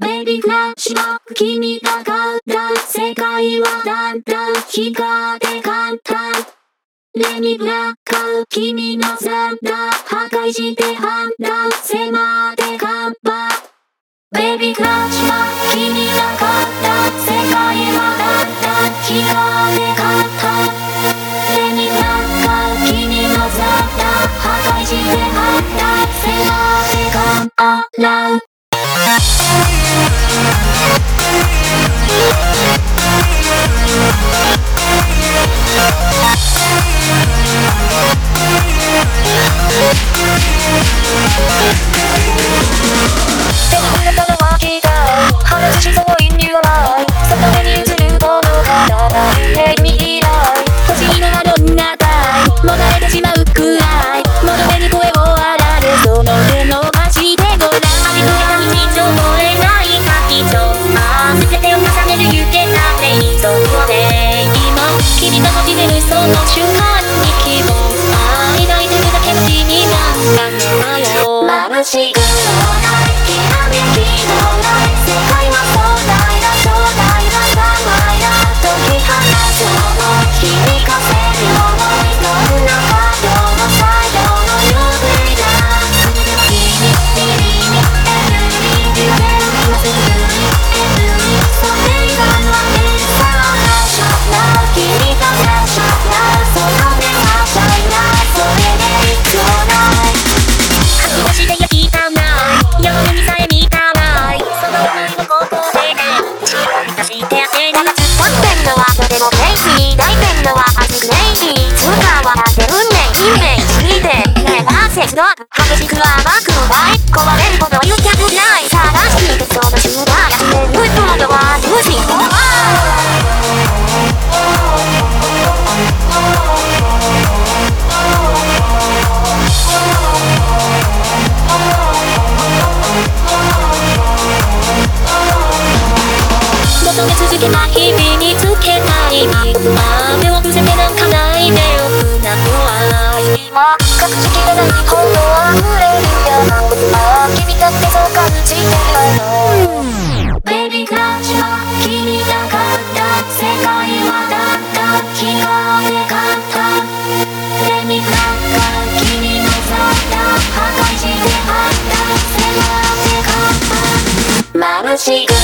ベビーフラッシュバック君がかった世界はだんだん光って簡単。レミブラッカ君のサンダ破壊して判断迫って看板ベビーフラッシュバック君がかった世界はだんだん光って簡単。レミブラッカ君のサンダ破壊して判断迫って看 Yeah. 魂グー激しく甘くもない壊れるほど言う客ない探していくその集団やってるとのは無視求め続けた日々につけたい雨をは隠しきれないほど溢れる山あ君だってそう感じてないのベイビークラッシュは君だから世界はだんだん気がでかったレミフラッカー君のサンダ破壊してはった。迫ってかった眩しく